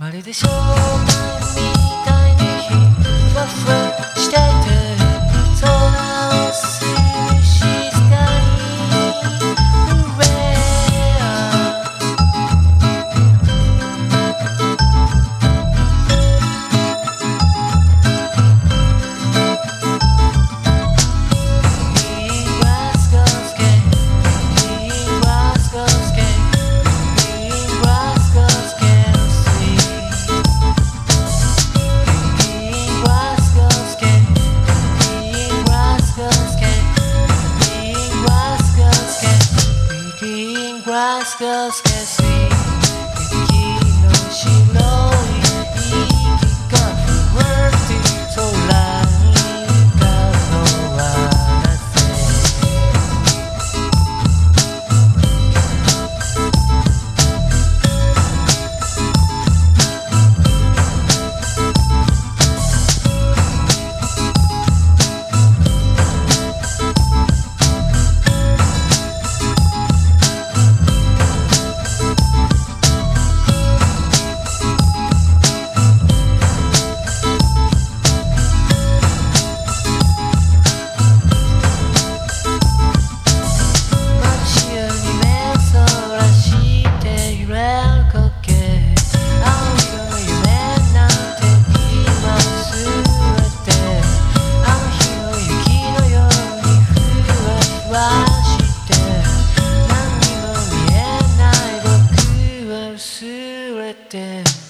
まるでしょ rasgos que sí. addicted.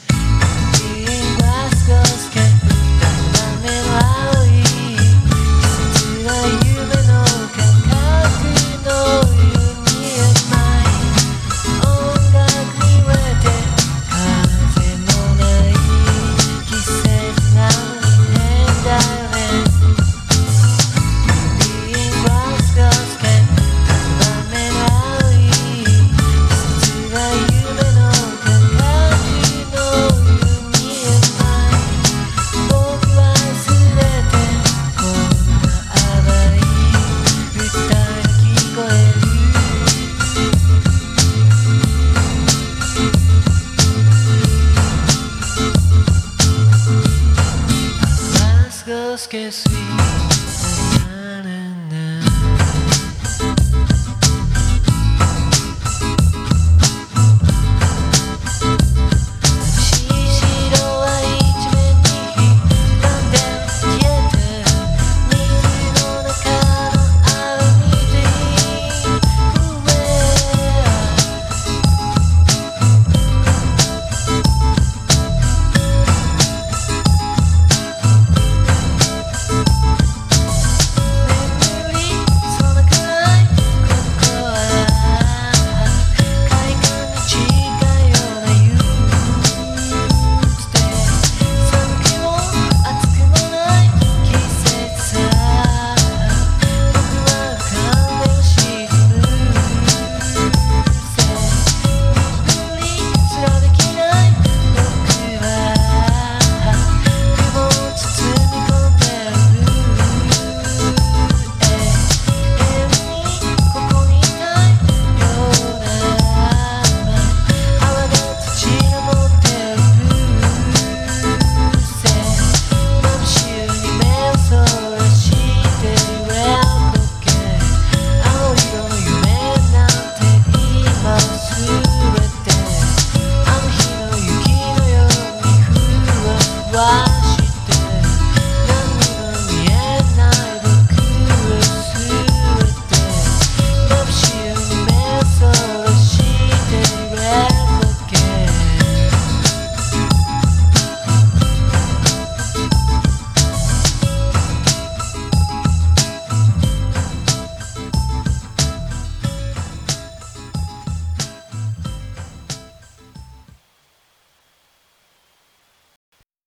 sabes que sí.